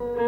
Mm-hmm.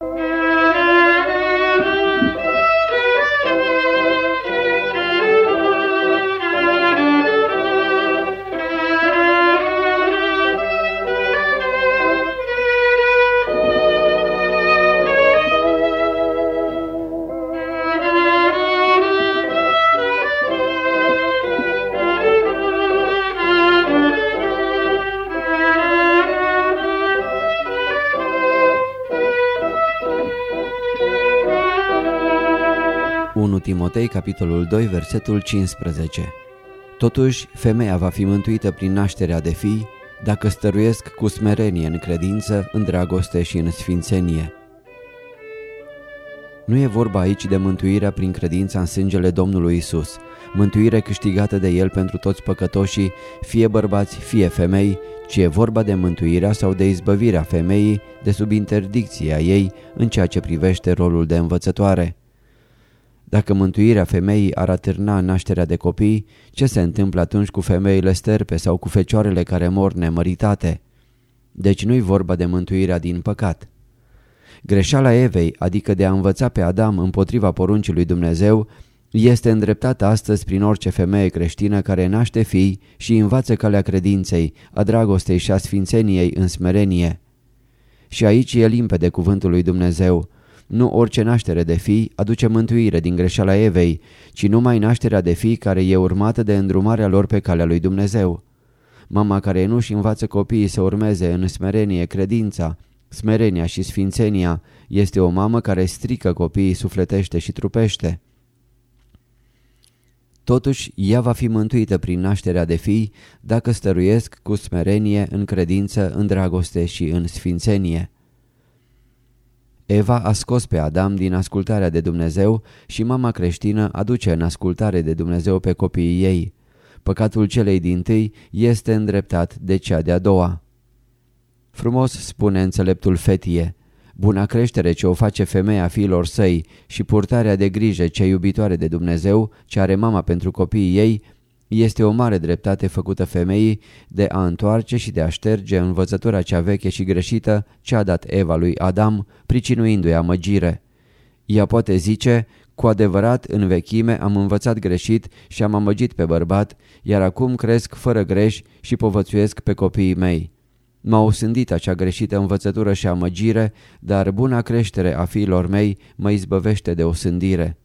Timotei, capitolul 2, versetul 15 Totuși, femeia va fi mântuită prin nașterea de fii, dacă stăruiesc cu smerenie în credință, în dragoste și în sfințenie. Nu e vorba aici de mântuirea prin credința în sângele Domnului Isus, mântuire câștigată de El pentru toți păcătoșii, fie bărbați, fie femei, ci e vorba de mântuirea sau de izbăvirea femeii de sub interdicția ei în ceea ce privește rolul de învățătoare. Dacă mântuirea femeii ar atârna nașterea de copii, ce se întâmplă atunci cu femeile sterpe sau cu fecioarele care mor nemăritate? Deci nu-i vorba de mântuirea din păcat. Greșeala Evei, adică de a învăța pe Adam împotriva poruncii lui Dumnezeu, este îndreptată astăzi prin orice femeie creștină care naște fii și învață calea credinței, a dragostei și a sfințeniei în smerenie. Și aici e limpede cuvântul lui Dumnezeu, nu orice naștere de fii aduce mântuire din greșeala Evei, ci numai nașterea de fii care e urmată de îndrumarea lor pe calea lui Dumnezeu. Mama care nu și învață copiii să urmeze în smerenie credința, smerenia și sfințenia, este o mamă care strică copiii sufletește și trupește. Totuși, ea va fi mântuită prin nașterea de fii dacă stăruiesc cu smerenie, în credință, în dragoste și în sfințenie. Eva a scos pe Adam din ascultarea de Dumnezeu și mama creștină aduce în ascultare de Dumnezeu pe copiii ei. Păcatul celei din tâi este îndreptat de cea de-a doua. Frumos spune înțeleptul fetie, buna creștere ce o face femeia fiilor săi și purtarea de grijă cea iubitoare de Dumnezeu, ce are mama pentru copiii ei, este o mare dreptate făcută femeii de a întoarce și de a șterge învățătura cea veche și greșită ce a dat Eva lui Adam, pricinuindu-i amăgire. Ea poate zice, cu adevărat în vechime am învățat greșit și am amăgit pe bărbat, iar acum cresc fără greș și povățuiesc pe copiii mei. M-a osândit acea greșită învățătură și amăgire, dar buna creștere a fiilor mei mă izbăvește de osândire.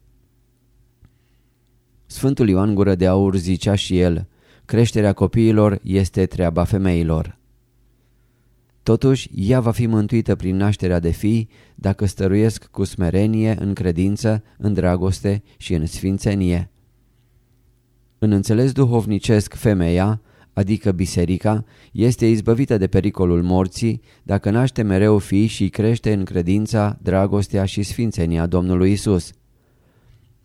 Sfântul Ioan Gură de Aur zicea și el, creșterea copiilor este treaba femeilor. Totuși, ea va fi mântuită prin nașterea de fii dacă stăruiesc cu smerenie, în credință, în dragoste și în sfințenie. În înțeles duhovnicesc, femeia, adică biserica, este izbăvită de pericolul morții dacă naște mereu fii și crește în credința, dragostea și sfințenia Domnului Isus.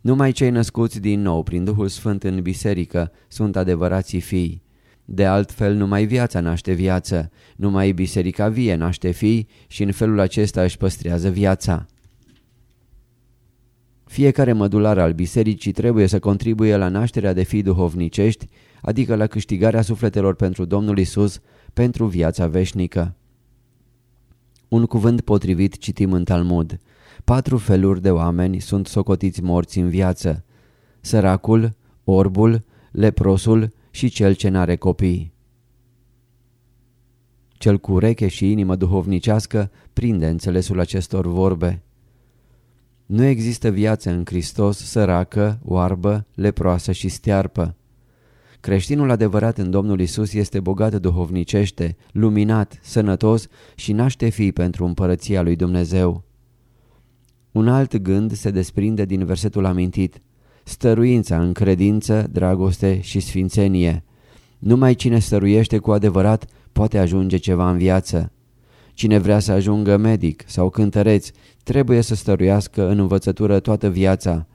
Numai cei născuți din nou prin Duhul Sfânt în biserică sunt adevărații fii. De altfel, numai viața naște viață, numai biserica vie naște fii și în felul acesta își păstrează viața. Fiecare mădular al bisericii trebuie să contribuie la nașterea de fii duhovnicești, adică la câștigarea sufletelor pentru Domnul Isus, pentru viața veșnică. Un cuvânt potrivit citim în Talmud. Patru feluri de oameni sunt socotiți morți în viață. Săracul, orbul, leprosul și cel ce n-are copii. Cel cu ureche și inimă duhovnicească prinde înțelesul acestor vorbe. Nu există viață în Hristos săracă, oarbă, leproasă și stearpă. Creștinul adevărat în Domnul Isus este bogat duhovnicește, luminat, sănătos și naște fii pentru împărăția lui Dumnezeu. Un alt gând se desprinde din versetul amintit. Stăruința în credință, dragoste și sfințenie. Numai cine stăruiește cu adevărat poate ajunge ceva în viață. Cine vrea să ajungă medic sau cântăreț trebuie să stăruiască în învățătură toată viața,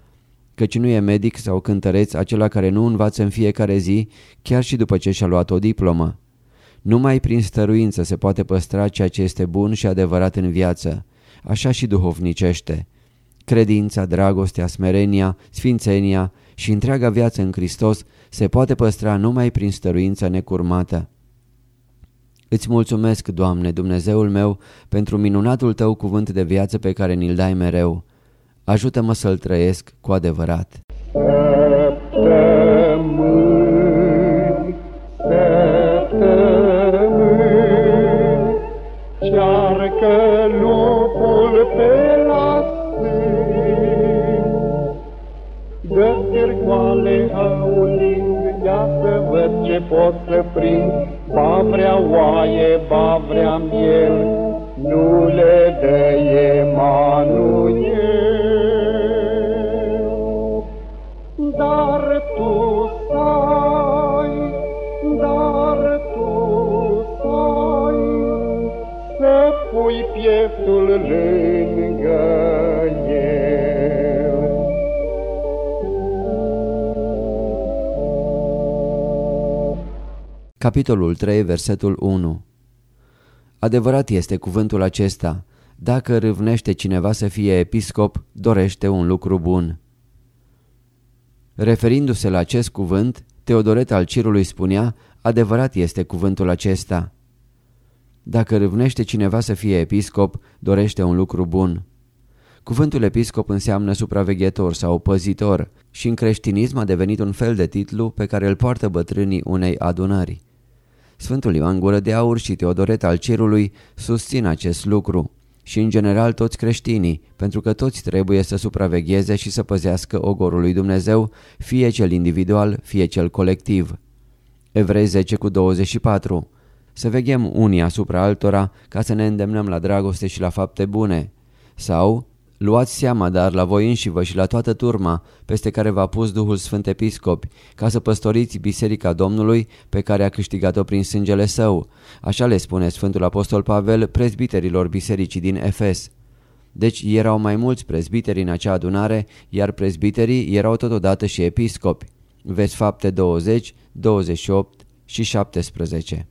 căci nu e medic sau cântăreț acela care nu învață în fiecare zi, chiar și după ce și-a luat o diplomă. Numai prin stăruință se poate păstra ceea ce este bun și adevărat în viață, așa și duhovnicește. Credința, dragostea, smerenia, sfințenia și întreaga viață în Hristos se poate păstra numai prin stăruința necurmată. Îți mulțumesc, Doamne, Dumnezeul meu, pentru minunatul Tău cuvânt de viață pe care ni-l dai mereu. Ajută-mă să-l trăiesc cu adevărat. Săptămâni, ce pot să prind, ba vrea oaie, ba vrea miel, nu le dă Emanuel. dar tu stai, dar tu stai, să pui pieptul lângă Capitolul 3, versetul 1 Adevărat este cuvântul acesta, dacă râvnește cineva să fie episcop, dorește un lucru bun. Referindu-se la acest cuvânt, Teodoret al Cirului spunea, adevărat este cuvântul acesta. Dacă râvnește cineva să fie episcop, dorește un lucru bun. Cuvântul episcop înseamnă supraveghetor sau păzitor și în creștinism a devenit un fel de titlu pe care îl poartă bătrânii unei adunări. Sfântul Ioan Gură de Aur și Teodoret al Cerului susțin acest lucru și în general toți creștinii, pentru că toți trebuie să supravegheze și să păzească ogorul lui Dumnezeu, fie cel individual, fie cel colectiv. Evrei 10 cu 24 Să veghem unii asupra altora ca să ne îndemnăm la dragoste și la fapte bune. Sau Luați seama, dar, la voi înșivă și la toată turma, peste care v-a pus Duhul Sfânt Episcopi, ca să păstoriți Biserica Domnului, pe care a câștigat-o prin sângele său. Așa le spune Sfântul Apostol Pavel prezbiterilor bisericii din Efes. Deci erau mai mulți prezbiteri în acea adunare, iar prezbiterii erau totodată și episcopi. Vezi fapte 20, 28 și 17.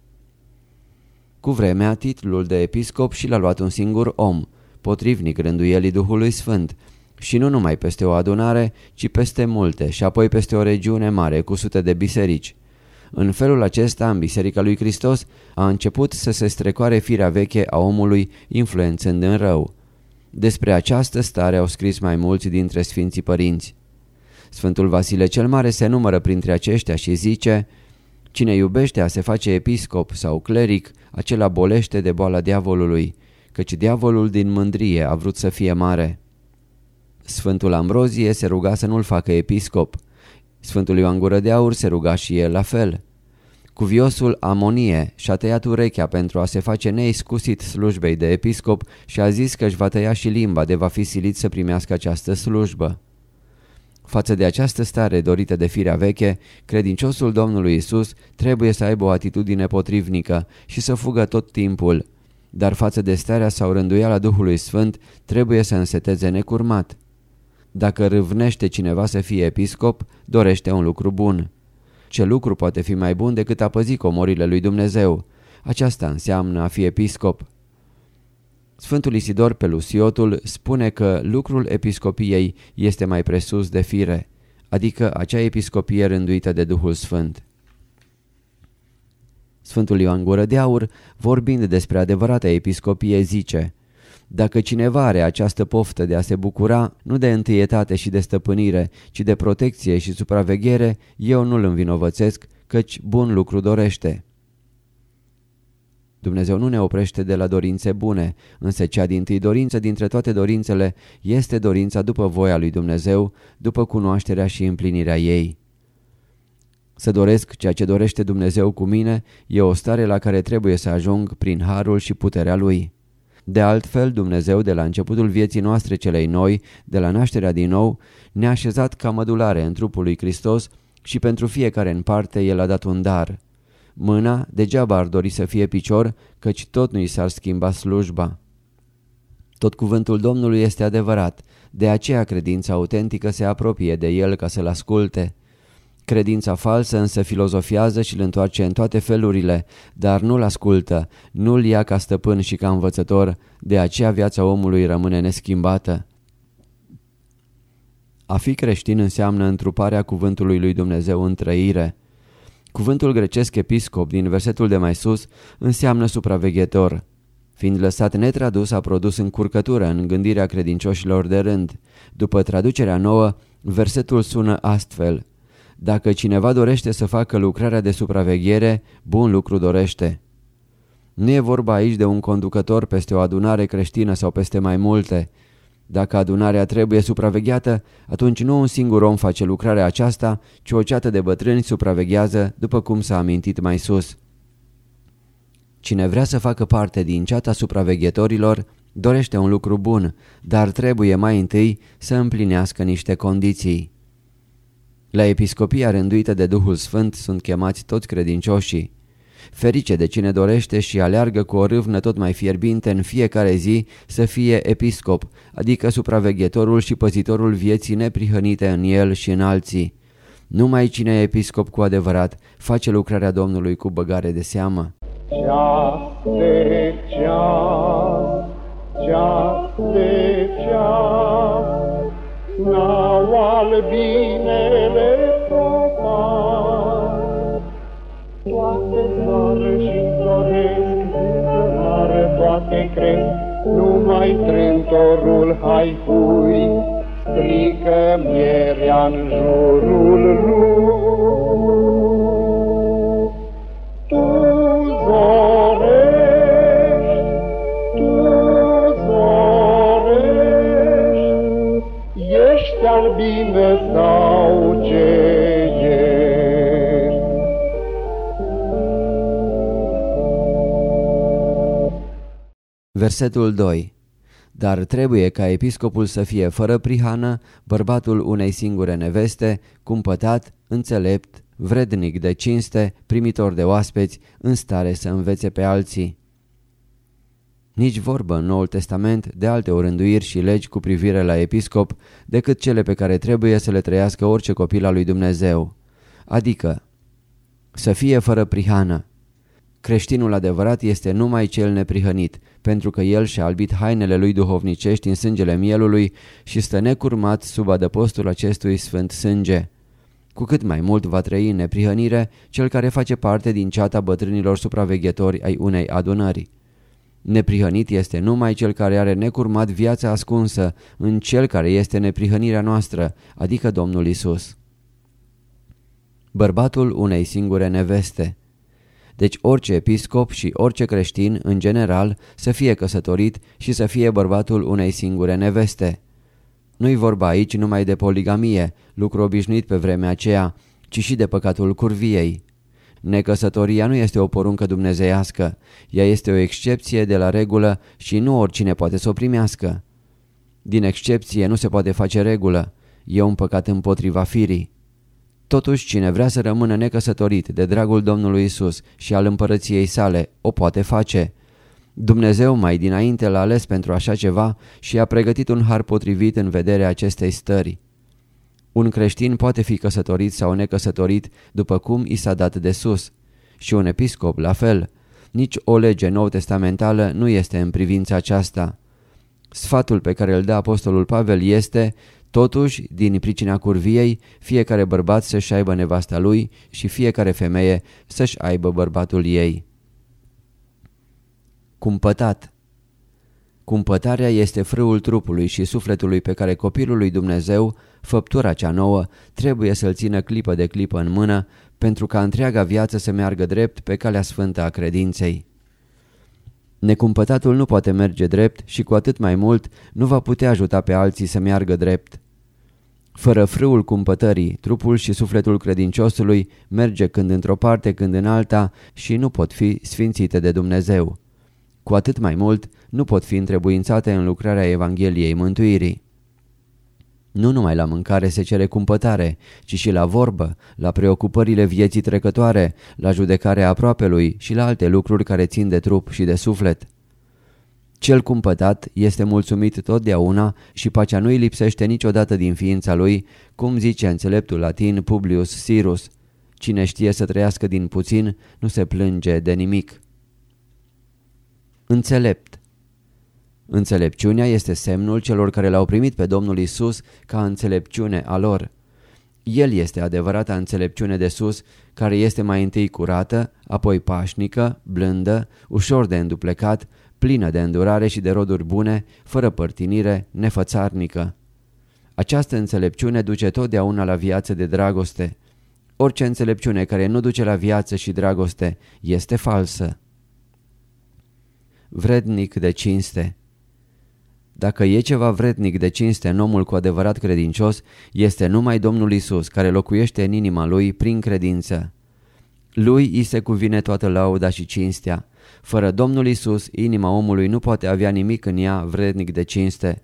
Cu vremea, titlul de episcop și l-a luat un singur om – potrivnic rânduielii Duhului Sfânt, și nu numai peste o adunare, ci peste multe și apoi peste o regiune mare cu sute de biserici. În felul acesta, în Biserica lui Hristos, a început să se strecoare firea veche a omului, influențând în rău. Despre această stare au scris mai mulți dintre Sfinții Părinți. Sfântul Vasile cel Mare se numără printre aceștia și zice Cine iubește a se face episcop sau cleric, acela bolește de boala diavolului căci diavolul din mândrie a vrut să fie mare. Sfântul Ambrozie se ruga să nu-l facă episcop. Sfântul Ioan Gură de Aur se ruga și el la fel. Cuviosul Amonie și-a tăiat urechea pentru a se face neiscusit slujbei de episcop și a zis că își va tăia și limba de va fi silit să primească această slujbă. Față de această stare dorită de firea veche, credinciosul Domnului Isus trebuie să aibă o atitudine potrivnică și să fugă tot timpul dar față de starea sau rânduiala Duhului Sfânt trebuie să înseteze necurmat. Dacă râvnește cineva să fie episcop, dorește un lucru bun. Ce lucru poate fi mai bun decât a păzi comorile lui Dumnezeu? Aceasta înseamnă a fi episcop. Sfântul Isidor Pelusiotul spune că lucrul episcopiei este mai presus de fire, adică acea episcopie rânduită de Duhul Sfânt. Sfântul Ioan Gură de Aur, vorbind despre adevărata episcopie, zice Dacă cineva are această poftă de a se bucura, nu de întâietate și de stăpânire, ci de protecție și supraveghere, eu nu-l învinovățesc, căci bun lucru dorește. Dumnezeu nu ne oprește de la dorințe bune, însă cea din tâi dorință dintre toate dorințele este dorința după voia lui Dumnezeu, după cunoașterea și împlinirea ei. Să doresc ceea ce dorește Dumnezeu cu mine e o stare la care trebuie să ajung prin harul și puterea Lui. De altfel, Dumnezeu, de la începutul vieții noastre celei noi, de la nașterea din nou, ne-a așezat ca mădulare în trupul lui Hristos și pentru fiecare în parte El a dat un dar. Mâna degeaba ar dori să fie picior, căci tot nu i s-ar schimba slujba. Tot cuvântul Domnului este adevărat, de aceea credința autentică se apropie de el ca să-l asculte. Credința falsă însă filozofiază și îl întoarce în toate felurile, dar nu-l ascultă, nu-l ia ca stăpân și ca învățător, de aceea viața omului rămâne neschimbată. A fi creștin înseamnă întruparea cuvântului lui Dumnezeu în trăire. Cuvântul grecesc episcop din versetul de mai sus înseamnă supraveghetor. Fiind lăsat netradus, a produs încurcătură în gândirea credincioșilor de rând. După traducerea nouă, versetul sună astfel. Dacă cineva dorește să facă lucrarea de supraveghere, bun lucru dorește. Nu e vorba aici de un conducător peste o adunare creștină sau peste mai multe. Dacă adunarea trebuie supravegheată, atunci nu un singur om face lucrarea aceasta, ci o ceată de bătrâni supraveghează, după cum s-a amintit mai sus. Cine vrea să facă parte din ceata supraveghetorilor, dorește un lucru bun, dar trebuie mai întâi să împlinească niște condiții. La episcopia rânduită de Duhul Sfânt sunt chemați toți credincioșii. Ferice de cine dorește și aleargă cu o râvnă tot mai fierbinte în fiecare zi să fie episcop, adică supraveghetorul și păzitorul vieții neprihănite în el și în alții. Numai cine e episcop cu adevărat face lucrarea Domnului cu băgare de seamă. Ceas de ceas, ceas de ceas, n-au albinele popas. Toate sară și doresc, sară toate cresc, numai trântorul hai hui, strică mierea în jurul lui. Versetul 2 Dar trebuie ca episcopul să fie fără prihană, bărbatul unei singure neveste, cumpătat, înțelept, vrednic de cinste, primitor de oaspeți, în stare să învețe pe alții. Nici vorbă în Noul Testament de alte orânduiri și legi cu privire la episcop decât cele pe care trebuie să le trăiască orice copil al lui Dumnezeu. Adică să fie fără prihană. Creștinul adevărat este numai cel neprihănit, pentru că el și-a albit hainele lui duhovnicești în sângele mielului și stă necurmat sub adăpostul acestui sfânt sânge. Cu cât mai mult va trăi în neprihănire cel care face parte din ceata bătrânilor supraveghetori ai unei adunări. Neprihănit este numai cel care are necurmat viața ascunsă în cel care este neprihănirea noastră, adică Domnul Isus. Bărbatul unei singure neveste Deci orice episcop și orice creștin, în general, să fie căsătorit și să fie bărbatul unei singure neveste. Nu-i vorba aici numai de poligamie, lucru obișnuit pe vremea aceea, ci și de păcatul curviei. Necăsătoria nu este o poruncă dumnezeiască, ea este o excepție de la regulă și nu oricine poate să o primească. Din excepție nu se poate face regulă, e un păcat împotriva firii. Totuși, cine vrea să rămână necăsătorit de dragul Domnului Isus și al împărăției sale, o poate face. Dumnezeu mai dinainte l-a ales pentru așa ceva și a pregătit un har potrivit în vederea acestei stări. Un creștin poate fi căsătorit sau necăsătorit după cum i s-a dat de sus. Și un episcop la fel. Nici o lege nou testamentală nu este în privința aceasta. Sfatul pe care îl dă apostolul Pavel este, totuși, din pricina curviei, fiecare bărbat să-și aibă nevasta lui și fiecare femeie să-și aibă bărbatul ei. Cumpătat Cumpătarea este frâul trupului și sufletului pe care copilul lui Dumnezeu, făptura cea nouă, trebuie să-l țină clipă de clipă în mână pentru ca întreaga viață să meargă drept pe calea sfântă a credinței. Necumpătatul nu poate merge drept și cu atât mai mult nu va putea ajuta pe alții să meargă drept. Fără frâul cumpătării, trupul și sufletul credinciosului merge când într-o parte, când în alta și nu pot fi sfințite de Dumnezeu. cu atât mai mult nu pot fi întrebuințate în lucrarea Evangheliei Mântuirii. Nu numai la mâncare se cere cumpătare, ci și la vorbă, la preocupările vieții trecătoare, la judecarea aproapelui și la alte lucruri care țin de trup și de suflet. Cel cumpătat este mulțumit totdeauna și pacea nu-i lipsește niciodată din ființa lui, cum zice înțeleptul latin Publius Sirus. Cine știe să trăiască din puțin, nu se plânge de nimic. Înțelept Înțelepciunea este semnul celor care l-au primit pe Domnul Isus ca înțelepciune a lor. El este adevărata înțelepciune de sus, care este mai întâi curată, apoi pașnică, blândă, ușor de înduplecat, plină de îndurare și de roduri bune, fără părtinire, nefățarnică. Această înțelepciune duce totdeauna la viață de dragoste. Orice înțelepciune care nu duce la viață și dragoste este falsă. Vrednic de cinste dacă e ceva vrednic de cinste în omul cu adevărat credincios, este numai Domnul Isus, care locuiește în inima lui prin credință. Lui îi se cuvine toată lauda și cinstea. Fără Domnul Isus, inima omului nu poate avea nimic în ea vrednic de cinste.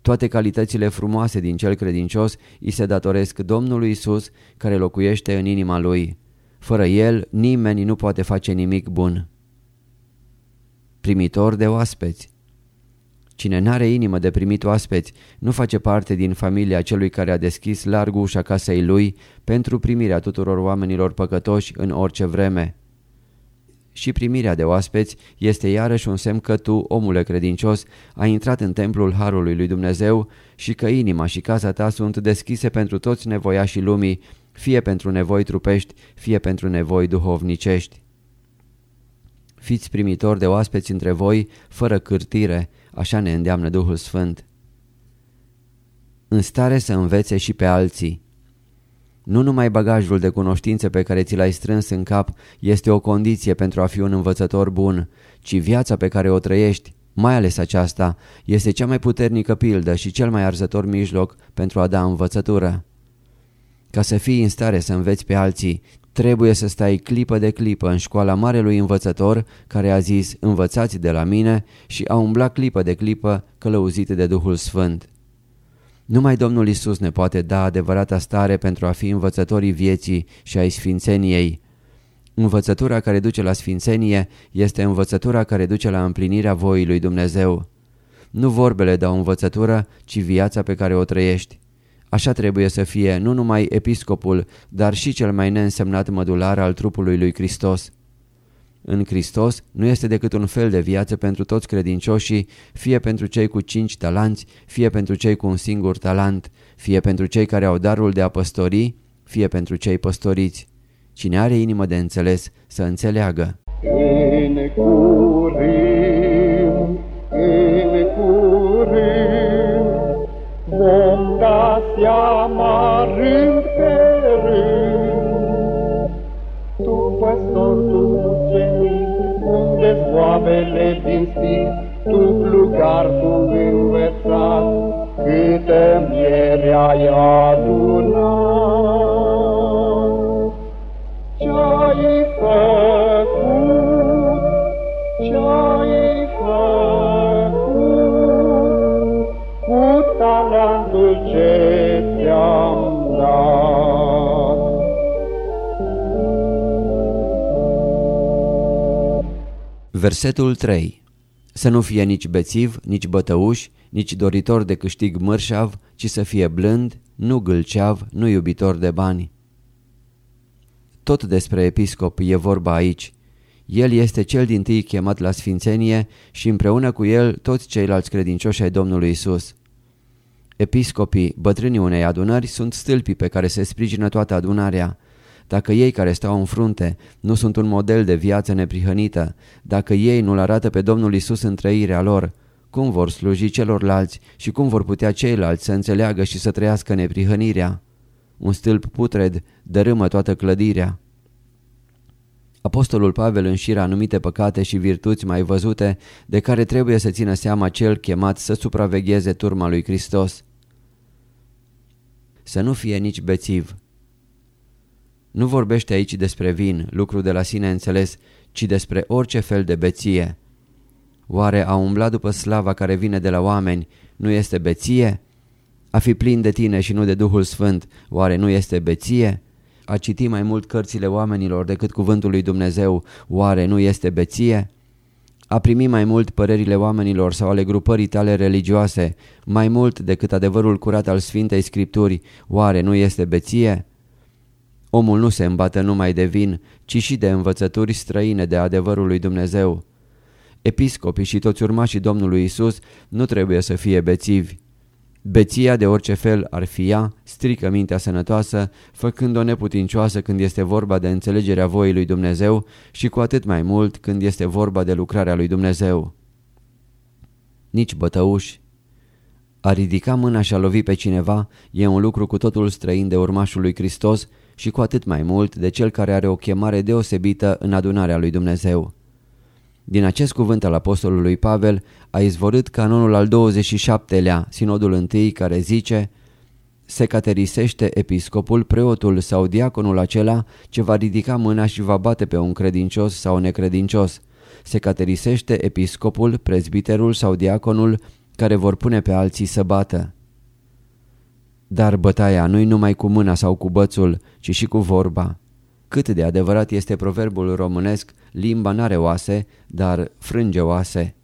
Toate calitățile frumoase din cel credincios îi se datoresc Domnului Isus, care locuiește în inima lui. Fără el, nimeni nu poate face nimic bun. Primitor de oaspeți Cine n-are inimă de primit oaspeți nu face parte din familia celui care a deschis larg ușa casei lui pentru primirea tuturor oamenilor păcătoși în orice vreme. Și primirea de oaspeți este iarăși un semn că tu, omule credincios, ai intrat în templul Harului lui Dumnezeu și că inima și casa ta sunt deschise pentru toți nevoiașii lumii, fie pentru nevoi trupești, fie pentru nevoi duhovnicești. Fiți primitori de oaspeți între voi, fără cârtire, Așa ne îndeamnă Duhul Sfânt. În stare să învețe și pe alții. Nu numai bagajul de cunoștințe pe care ți l-ai strâns în cap este o condiție pentru a fi un învățător bun, ci viața pe care o trăiești, mai ales aceasta, este cea mai puternică pildă și cel mai arzător mijloc pentru a da învățătură. Ca să fii în stare să înveți pe alții, Trebuie să stai clipă de clipă în școala marelui învățător care a zis învățați de la mine și a umblat clipă de clipă călăuzit de Duhul Sfânt. Numai Domnul Isus ne poate da adevărata stare pentru a fi învățătorii vieții și ai sfințeniei. Învățătura care duce la sfințenie este învățătura care duce la împlinirea voii lui Dumnezeu. Nu vorbele dau învățătură, ci viața pe care o trăiești. Așa trebuie să fie nu numai episcopul, dar și cel mai neînsemnat mădular al trupului lui Hristos. În Hristos nu este decât un fel de viață pentru toți credincioșii, fie pentru cei cu cinci talanți, fie pentru cei cu un singur talent, fie pentru cei care au darul de a păstori, fie pentru cei păstoriți. Cine are inimă de înțeles, să înțeleagă. În curând, în curând, vom da seama unde soabele din stic, tu plugar, tu învățat, câtă miere ai adunat. Ce-ai făcut, ce-ai Versetul 3 Să nu fie nici bețiv, nici bătăuș, nici doritor de câștig mărșav, ci să fie blând, nu gâlceav, nu iubitor de bani. Tot despre episcop e vorba aici. El este cel din tâi chemat la sfințenie și împreună cu el toți ceilalți credincioși ai Domnului Isus. Episcopii, bătrânii unei adunări, sunt stâlpii pe care se sprijină toată adunarea. Dacă ei care stau în frunte nu sunt un model de viață neprihănită, dacă ei nu-L arată pe Domnul Isus în trăirea lor, cum vor sluji celorlalți și cum vor putea ceilalți să înțeleagă și să trăiască neprihănirea? Un stâlp putred dărâmă toată clădirea. Apostolul Pavel înșiră anumite păcate și virtuți mai văzute de care trebuie să țină seama cel chemat să supravegheze turma lui Hristos. Să nu fie nici bețiv. Nu vorbește aici despre vin, lucru de la sine înțeles, ci despre orice fel de beție. Oare a umbla după slava care vine de la oameni nu este beție? A fi plin de tine și nu de Duhul Sfânt, oare nu este beție? A citi mai mult cărțile oamenilor decât cuvântul lui Dumnezeu, oare nu este beție? A primi mai mult părerile oamenilor sau ale grupării tale religioase, mai mult decât adevărul curat al Sfintei Scripturi, oare nu este beție? Omul nu se îmbată numai de vin, ci și de învățături străine de adevărul lui Dumnezeu. Episcopii și toți urmașii Domnului Isus nu trebuie să fie bețivi. Beția de orice fel ar fi ea, strică mintea sănătoasă, făcând-o neputincioasă când este vorba de înțelegerea voii lui Dumnezeu și cu atât mai mult când este vorba de lucrarea lui Dumnezeu. Nici bătăuși. A ridica mâna și a lovi pe cineva e un lucru cu totul străin de urmașul lui Hristos și cu atât mai mult de cel care are o chemare deosebită în adunarea lui Dumnezeu. Din acest cuvânt al apostolului Pavel a izvorât canonul al 27-lea, sinodul întâi, care zice Se caterisește episcopul, preotul sau diaconul acela ce va ridica mâna și va bate pe un credincios sau necredincios. Se caterisește episcopul, prezbiterul sau diaconul care vor pune pe alții să bată. Dar bătaia nu-i numai cu mâna sau cu bățul, ci și cu vorba. Cât de adevărat este proverbul românesc, limba n-are oase, dar frânge oase.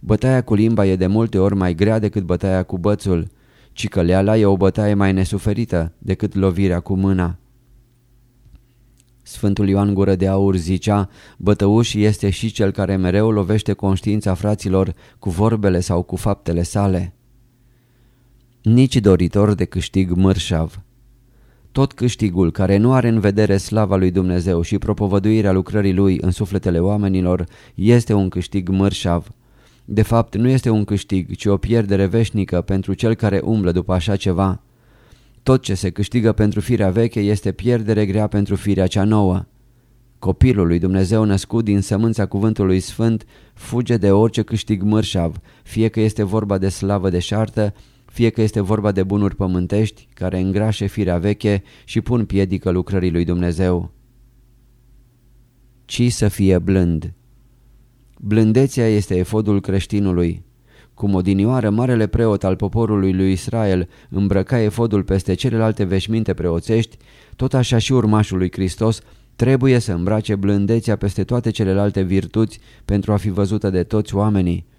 Bătaia cu limba e de multe ori mai grea decât bătaia cu bățul, ci căleala e o bătaie mai nesuferită decât lovirea cu mâna. Sfântul Ioan Gură de Aur zicea, bătăuș este și cel care mereu lovește conștiința fraților cu vorbele sau cu faptele sale. Nici doritor de câștig mărșav. Tot câștigul care nu are în vedere slava lui Dumnezeu și propovăduirea lucrării lui în sufletele oamenilor este un câștig mărșav. De fapt, nu este un câștig, ci o pierdere veșnică pentru cel care umblă după așa ceva. Tot ce se câștigă pentru firea veche este pierdere grea pentru firea cea nouă. Copilul lui Dumnezeu născut din sămânța cuvântului sfânt fuge de orice câștig mărșav, fie că este vorba de slavă deșartă, fie că este vorba de bunuri pământești care îngrașe firea veche și pun piedică lucrării lui Dumnezeu. Ci să fie blând. Blândețea este efodul creștinului. Cum odinioară marele preot al poporului lui Israel îmbrăca efodul peste celelalte veșminte preoțești, tot așa și urmașul lui Hristos trebuie să îmbrace blândețea peste toate celelalte virtuți pentru a fi văzută de toți oamenii.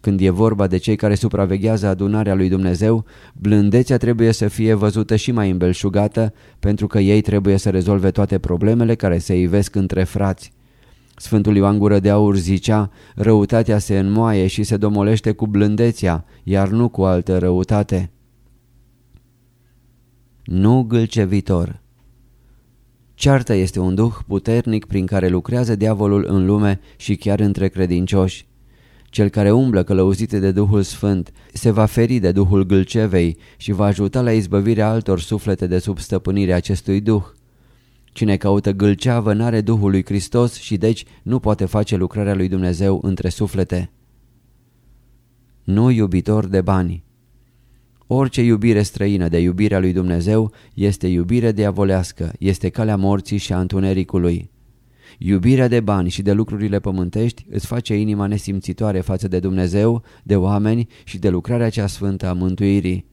Când e vorba de cei care supraveghează adunarea lui Dumnezeu, blândețea trebuie să fie văzută și mai îmbelșugată pentru că ei trebuie să rezolve toate problemele care se ivesc între frați. Sfântul Ioan Gură de Aur zicea, răutatea se înmoaie și se domolește cu blândețea, iar nu cu altă răutate. Nu gâlcevitor Cearta este un duh puternic prin care lucrează diavolul în lume și chiar între credincioși. Cel care umblă călăuzit de Duhul Sfânt se va feri de Duhul Gâlcevei și va ajuta la izbăvirea altor suflete de sub stăpânirea acestui Duh. Cine caută gâlceavă n-are Duhul lui Hristos și deci nu poate face lucrarea lui Dumnezeu între suflete. Nu iubitor de bani Orice iubire străină de iubirea lui Dumnezeu este iubire diavolească, este calea morții și a întunericului. Iubirea de bani și de lucrurile pământești îți face inima nesimțitoare față de Dumnezeu, de oameni și de lucrarea cea sfântă a mântuirii.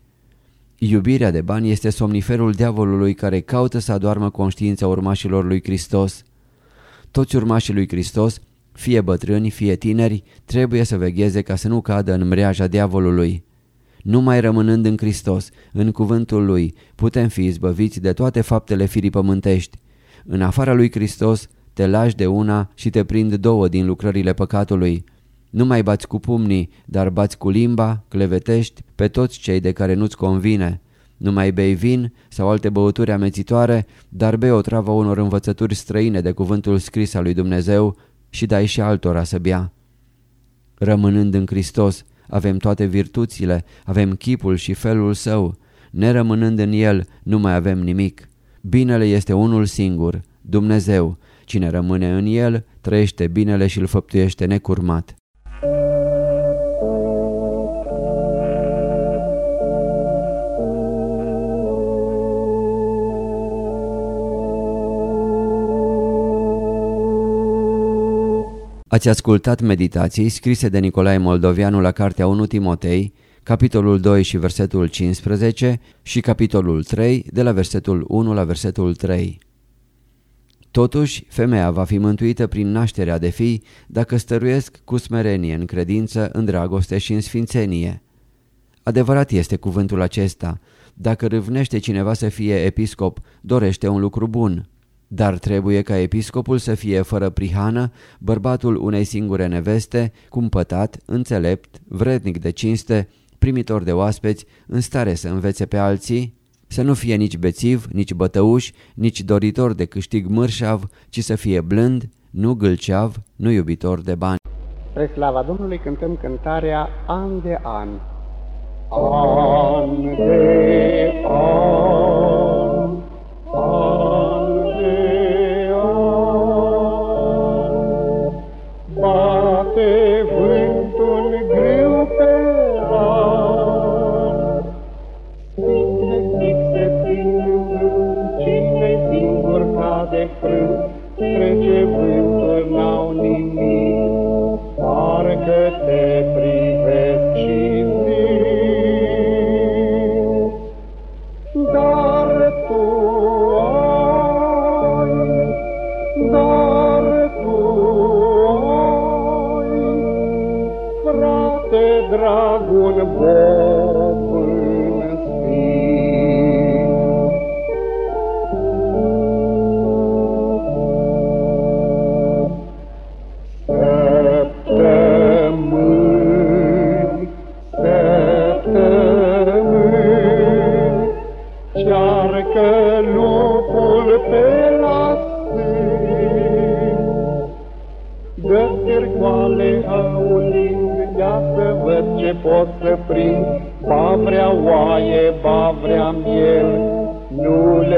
Iubirea de bani este somniferul diavolului care caută să adoarmă conștiința urmașilor lui Hristos. Toți urmașii lui Hristos, fie bătrâni, fie tineri, trebuie să vegheze ca să nu cadă în mreaja diavolului. Numai rămânând în Hristos, în cuvântul Lui, putem fi izbăviți de toate faptele firii pământești. În afara lui Hristos, te lași de una și te prind două din lucrările păcatului. Nu mai bați cu pumnii, dar bați cu limba, clevetești pe toți cei de care nu-ți convine. Nu mai bei vin sau alte băuturi amețitoare, dar bei o travă unor învățături străine de cuvântul scris al lui Dumnezeu și dai și altora să bea. Rămânând în Hristos, avem toate virtuțile, avem chipul și felul său. Nerămânând în el, nu mai avem nimic. Binele este unul singur, Dumnezeu, Cine rămâne în el, trăiește binele și îl făptuiește necurmat. Ați ascultat meditații scrise de Nicolae Moldovianu la Cartea 1 Timotei, capitolul 2 și versetul 15 și capitolul 3 de la versetul 1 la versetul 3. Totuși, femeia va fi mântuită prin nașterea de fii dacă stăruiesc cu smerenie în credință, în dragoste și în sfințenie. Adevărat este cuvântul acesta, dacă râvnește cineva să fie episcop, dorește un lucru bun. Dar trebuie ca episcopul să fie fără prihană, bărbatul unei singure neveste, cumpătat, înțelept, vrednic de cinste, primitor de oaspeți, în stare să învețe pe alții, să nu fie nici bețiv, nici bătăuș, nici doritor de câștig mărșav, ci să fie blând, nu gâlceav, nu iubitor de bani. Spre slava Domnului cântăm cântarea An de An. An de an, an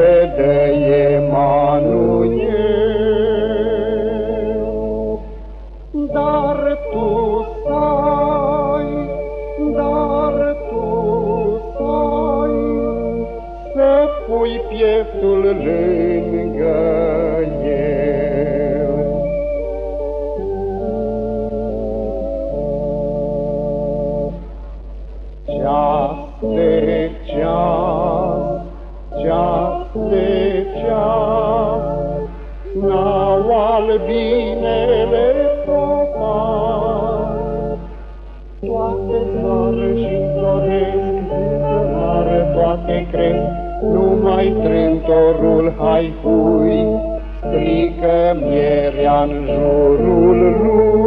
nu numai trântorul hai hui, strică mierea în jurul lui.